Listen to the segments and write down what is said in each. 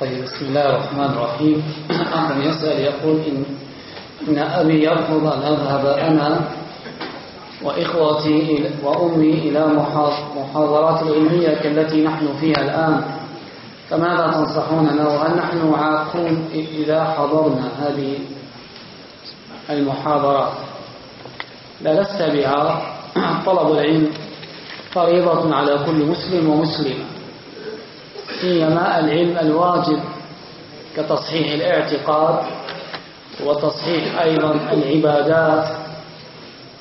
طيب بسم الله الرحمن الرحيم. أخ يسأل يقول إن, إن أبي يرفض أن أذهب أنا وإخوتي وأمي إلى محاضرات العلمية كالتي نحن فيها الآن. فماذا تنصحوننا وهل نحن عاقون إذا حضرنا هذه المحاضرات لا لست بعاق طلب العلم فريضة على كل مسلم ومسلمة. سيما العلم الواجب كتصحيح الاعتقاد وتصحيح أيضا العبادات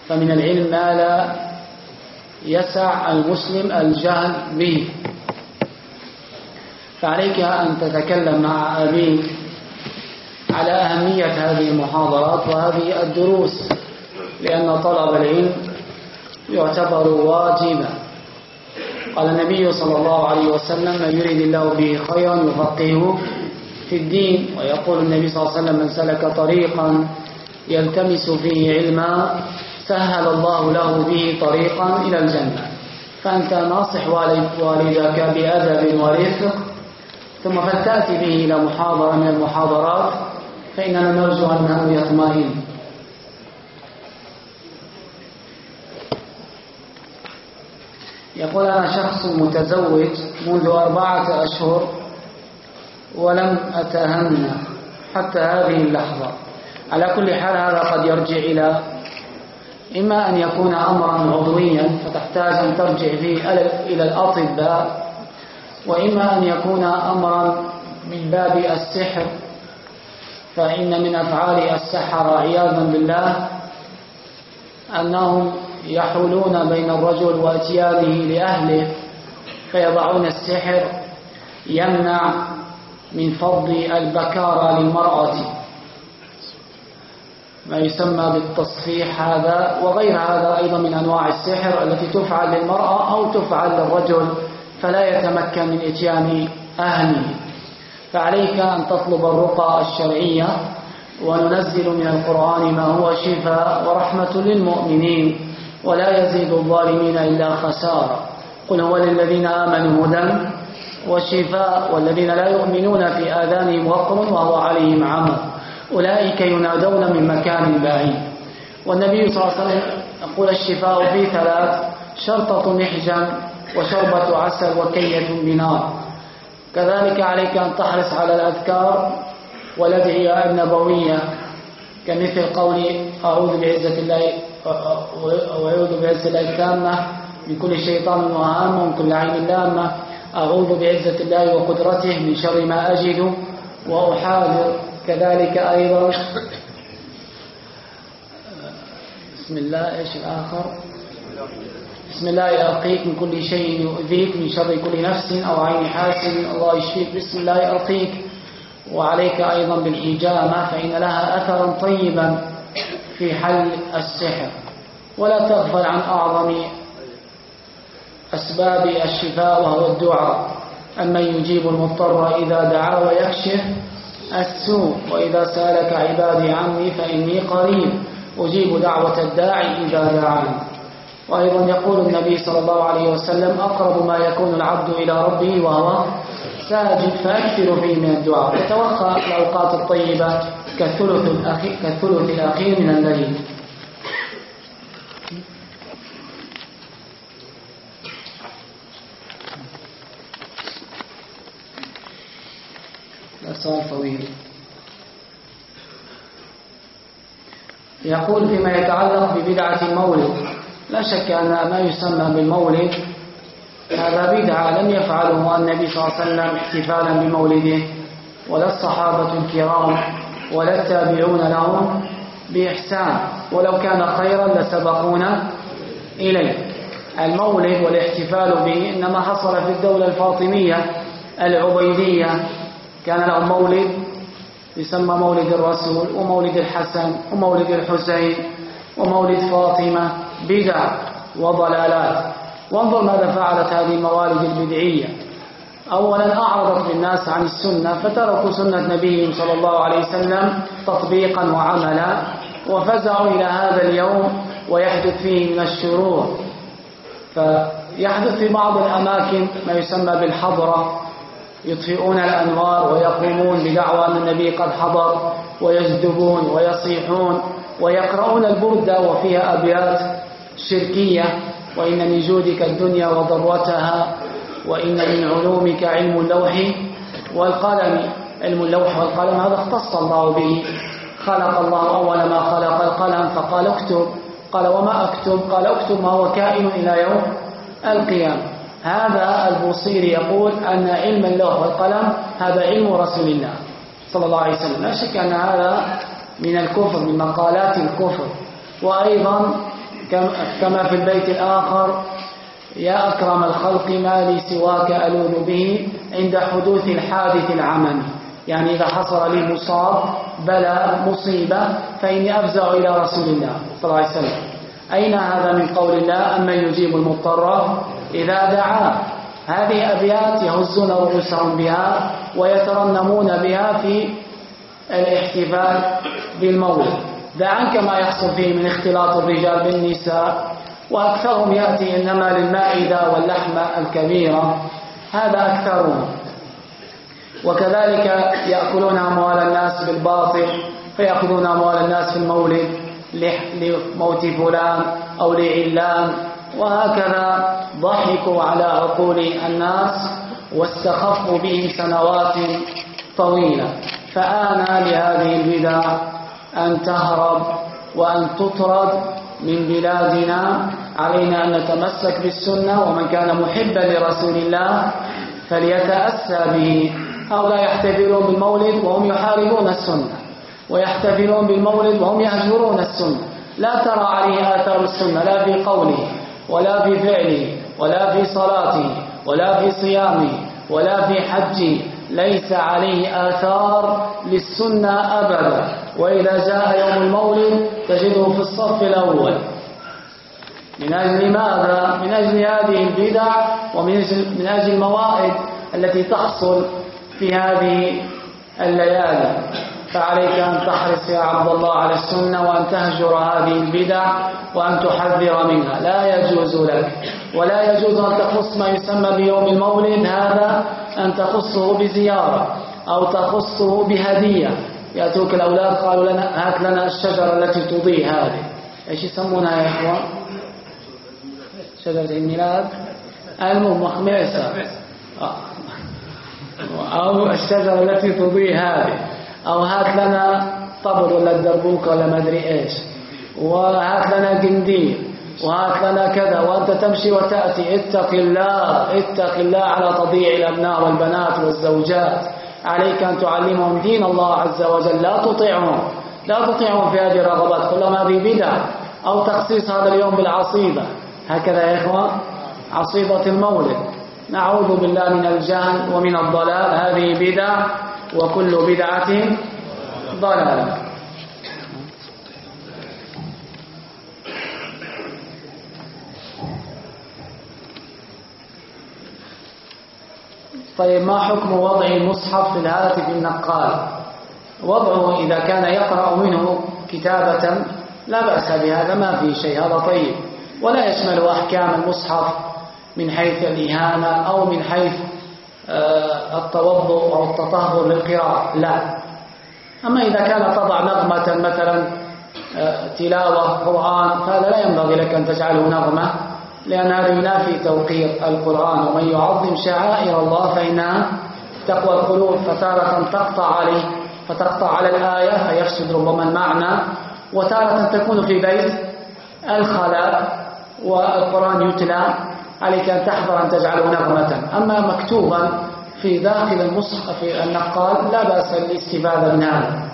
فمن العلم ما لا يسع المسلم الجهل به. فعليك أن تتكلم مع أبيك على أهمية هذه المحاضرات وهذه الدروس لأن طلب العلم يعتبر واجبا. قال النبي صلى الله عليه وسلم من يريد الله به خيرا يفقهه في الدين ويقول النبي صلى الله عليه وسلم من سلك طريقا يلتمس فيه علما سهل الله له به طريقا إلى الجنة فأنت ناصح والدك بأدب ورفق ثم فلتأتي به إلى محاضرة من المحاضرات فإننا نرجو أنه يطمئن. يقول أنا شخص متزوج منذ أربعة أشهر ولم أتهنى حتى هذه اللحظة. على كل حال هذا قد يرجع إلى إما أن يكون أمرا عضويا فتحتاج أن ترجع فيه إلى الأطباء وإما أن يكون أمرا من باب السحر فإن من أفعال السحر عياذا بالله أنهم يحولون بين الرجل واتيانه لأهله فيضعون السحر يمنع من فض البكارة للمرأة. ما يسمى بالتصفيح هذا وغير هذا أيضا من أنواع السحر التي تفعل للمرأة أو تفعل للرجل فلا يتمكن من إتيان أهله. فعليك أن تطلب الرقى الشرعية وننزل من القرآن ما هو شفاء ورحمة للمؤمنين. ولا يزيد الظالمين إلا خسارة. قل هو للذين آمنوا هدى وشفاء والذين لا يؤمنون في آذانهم وقر وهو عليهم عمى. أولئك ينادون من مكان بعيد. والنبي صلى الله عليه وسلم يقول الشفاء في ثلاث شرطة محجم وشربة عسل وكية بنار. كذلك عليك أن تحرص على الأذكار والأدعية النبوية كمثل قول أعوذ بعزة الله وأعوذ بعزة الله التامة من كل شيطان وهام ومن كل عين لامة. أعوذ بعزة الله وقدرته من شر ما أجد وأحاذر كذلك أيضا. بسم الله إيش الآخر؟ بسم الله أرقيك من كل شيء يؤذيك من شر كل نفس أو عين حاسد. الله يشفيك. بسم الله أرقيك وعليك أيضا بالحجامة فإن لها أثرا طيبا. في حل السحر. ولا تغفل عن أعظم أسباب الشفاء وهو الدعاء. أمن يجيب المضطر إذا دعا ويكشف السوء. وإذا سألك عبادي عني فإني قريب. أجيب دعوة الداعي إذا دعاني. وأيضا يقول النبي صلى الله عليه وسلم أقرب ما يكون العبد إلى ربه وهو ساجد فأكثر فيه من الدعاء. وتوقع الأوقات الطيبة كالثلث الأخير, كالثلث الأخير من الليل سؤال طويل. يقول فيما يتعلق ببدعة المولد. لا شك أن ما يسمى بالمولد هذا بدعة لم يفعله النبي صلى الله عليه وسلم احتفالا بمولده ولا الصحابة الكرام ولا التابعون لهم بإحسان. ولو كان خيرا لسبقونا إليه. المولد والاحتفال به إنما حصل في الدولة الفاطمية العبيدية. كان لهم مولد يسمى مولد الرسول ومولد الحسن ومولد الحسين ومولد فاطمة. بدع وضلالات. وانظر ماذا فعلت هذه الموالد البدعية. أولا أعرضت للناس عن السنة فتركوا سنة نبيهم صلى الله عليه وسلم تطبيقا وعملا وفزعوا إلى هذا اليوم ويحدث فيه من الشرور. فيحدث في بعض الأماكن ما يسمى بالحضرة يطفئون الأنوار ويقومون بدعوى أن النبي قد حضر ويجذبون ويصيحون ويقرؤون البردة وفيها أبيات شركية. وإن من جودك الدنيا وضرتها وإن من علومك علم اللوح والقلم علم اللوح والقلم هذا اختص الله به. خلق الله أول ما خلق القلم فقال اكتب. قال وما أكتب؟ قال اكتب ما هو كائن إلى يوم القيامة. هذا البوصيري يقول أن علم اللوح والقلم هذا علم رسول الله صلى الله عليه وسلم. لا شك أن هذا من الكفر من مقالات الكفر. وأيضا كما في البيت الآخر يا أكرم الخلق ما لي سواك ألوذ به عند حدوث الحادث العممي يعني إذا حصل لي مصاب بلا مصيبة فإني أفزع إلى رسول الله صلى الله عليه وسلم. أين هذا من قول الله؟ أما يجيب المضطر؟ إذا دعاه هذه أبيات يهزون رؤوسهم بها ويترنمون بها في الاحتفال بالمولد دع عنك ما يحصل فيه من اختلاط الرجال بالنساء وأكثرهم يأتي إنما للمائدة واللحمة الكبيرة. هذا أكثرهم. وكذلك يأكلون أموال الناس بالباطل فيأخذون أموال الناس في المولد لموت فلان أو لعلان. وهكذا ضحكوا على عقول الناس واستخفوا به سنوات طويلة. فآن لهذه البدع أن تهرب وأن تطرد من بلادنا علينا أن نتمسك بالسنة ومن كان محبا لرسول الله فليتأسى به. هؤلاء يحتفلون بالمولد وهم يحاربون السنة ويحتفلون بالمولد وهم يهجرون السنة. لا ترى عليه آثار السنة لا في قوله ولا في فعله ولا في صلاته ولا في صيامه ولا في حجه ليس عليه آثار للسنة أبدا. وإذا جاء يوم المولد تجده في الصف الأول. من أجل ماذا؟ من أجل هذه البدع ومن أجل, من أجل الموائد التي تحصل في هذه الليالي. فعليك أن تحرص يا عبد الله على السنة وأن تهجر هذه البدع وأن تحذر منها. لا يجوز لك. ولا يجوز أن تخص ما يسمى بيوم المولد هذا أن تخصه بزيارة أو تخصه بهدية. يأتوك الأولاد قالوا لنا هات لنا الشجرة التي تضيء هذه. إيش يسمونها يا إخوان؟ شجرة الميلاد المخمسة أو الشجرة التي تضيء هذه. أو هات لنا طبل ولا الدربوك ولا ما أدري إيش. وهات لنا قنديل وهات لنا كذا وأنت تمشي وتأتي. اتق الله اتق الله على تضييع الأبناء والبنات والزوجات. عليك أن تعلمهم دين الله عز وجل. لا تطيعهم لا تطيعهم في هذه الرغبات. كلهم هذه بدع أو تخصيص هذا اليوم بالعصيبة. هكذا يا إخوان عصيبة المولد. نعوذ بالله من الجهل ومن الضلال. هذه بدع وكل بدعة ضلالة. طيب ما حكم وضع المصحف في الهاتف النقال؟ وضعه إذا كان يقرأ منه كتابة لا بأس بهذا ما في شيء هذا طيب. ولا يشمل أحكام المصحف من حيث الإهانة أو من حيث التوضؤ أو التطهر للقراءة؟ لا. أما إذا كان تضع نغمة مثلا آه، تلاوة قرآن فهذا لا ينبغي لك أن تجعله نغمة لأن هذا ينافي توقير القرآن. ومن يعظم شعائر الله فإنها تقوى القلوب فتارة تقطع عليه فتقطع على الآية فيفسد ربما المعنى وتارة تكون في بيت الخلاء والقرآن يتلى. عليك أن تحذر أن تجعله نغمة. أما مكتوبا في داخل المصحف النقال لا بأس الاستفادة من هذا.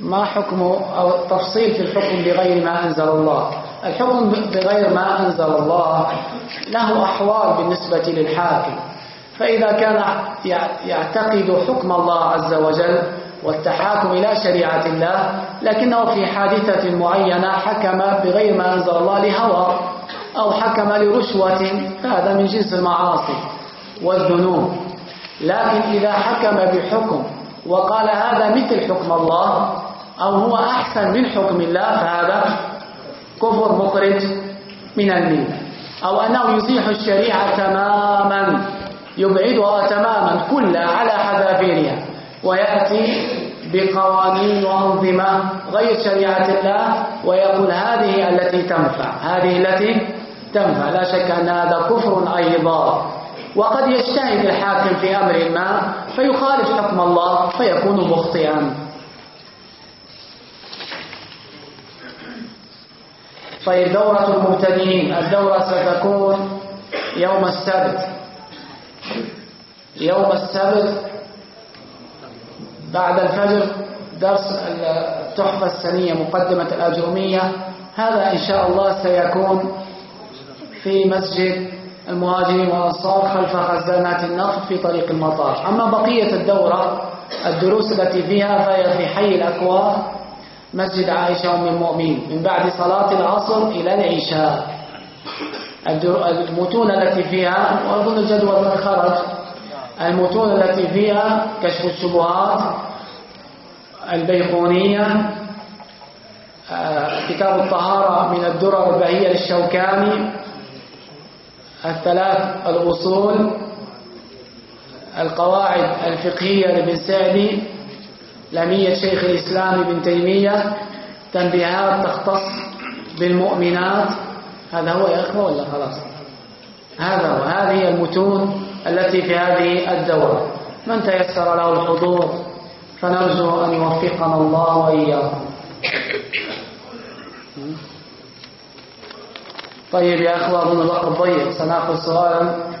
ما حكم أو التفصيل في الحكم بغير ما أنزل الله؟ الحكم بغير ما أنزل الله له أحوال بالنسبة للحاكم. فإذا كان يعتقد حكم الله عز وجل والتحاكم إلى شريعة الله لكنه في حادثة معينة حكم بغير ما أنزل الله لهوى أو حكم لرشوة فهذا من جنس المعاصي والذنوب. لكن إذا حكم بحكم وقال هذا مثل حكم الله أو هو أحسن من حكم الله فهذا كفر مخرج من الملة أو أنه يزيح الشريعة تماما يبعدها تماما كلها على حذافيرها. ويأتي بقوانين وأنظمة غير شريعة الله ويقول هذه التي تنفع هذه التي تنفع. لا شك أن هذا كفر أيضا. وقد يجتهد الحاكم في أمر ما فيخالف حكم الله فيكون مخطئا. طيب دورة المبتدئين. الدورة ستكون يوم السبت. يوم السبت بعد الفجر درس التحفة السنية مقدمة الأجرمية. هذا إن شاء الله سيكون في مسجد المهاجرين والأنصار خلف خزانات النفط في طريق المطار. أما بقية الدورة الدروس التي فيها فهي في حي الأكواه مسجد عائشة أم المؤمنين. من بعد صلاة العصر إلى العشاء. المتون التي فيها وأظن الجدول قد خرج. المتون التي فيها كشف الشبهات البيقونية آه، كتاب الطهارة من الدرر البهية للشوكاني الثلاث الأصول القواعد الفقهية لابن سعدي لمية شيخ الإسلام ابن تيمية تنبيهات تختص بالمؤمنات. هذا هو يا أخوة ولا خلاص؟ هذا هو. هذه المتون التي في هذه الدورة. من تيسر له الحضور فنرجو أن يوفقنا الله وإياكم. طيب يا أخوة أظن الوقت ضيق سنأخذ سؤالا.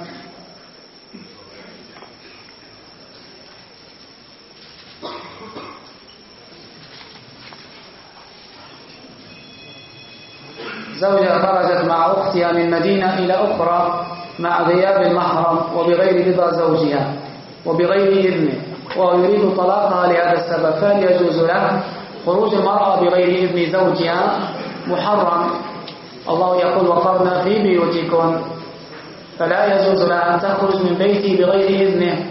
زوجة خرجت مع أختها من مدينة إلى أخرى. مع غياب المحرم وبغير رضا زوجها وبغير إذنه وهو يريد طلاقها لهذا السبب فهل يجوز له خروج المرأة بغير إذن زوجها محرم؟ الله يقول وقرنا في بيوتكم. فلا يجوز لها أن تخرج من بيته بغير إذنه.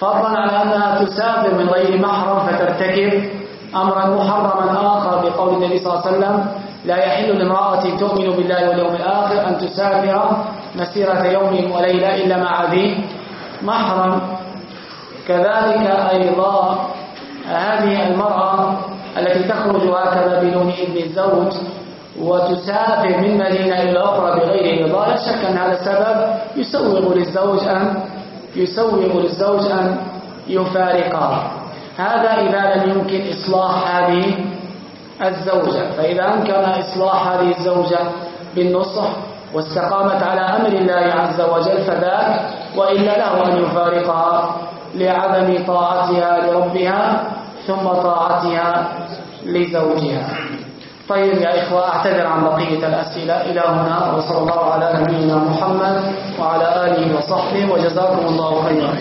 فضلا على أنها تسافر من غير محرم فترتكب أمرا محرما آخر بقول النبي صلى الله عليه وسلم لا يحل لامرأة تؤمن بالله واليوم الآخر أن تسافر مسيرة يوم وليلة إلا مع ذي محرم. كذلك أيضا هذه المرأة التي تخرج هكذا بدون إذن الزوج وتسافر من مدينة إلى أخرى بغير رضا لا شك أن هذا سبب يسوغ للزوج أن يسوغ للزوج أن يفارقها. هذا إذا لم يمكن إصلاح هذه الزوجة. فإذا أمكن إصلاح هذه الزوجة بالنصح واستقامت على أمر الله عز وجل فذاك وإلا له أن يفارقها لعدم طاعتها لربها ثم طاعتها لزوجها. طيب يا إخوة أعتذر عن بقية الأسئلة إلى هنا وصلى الله على نبينا محمد وعلى آله وصحبه وجزاكم الله خيرا.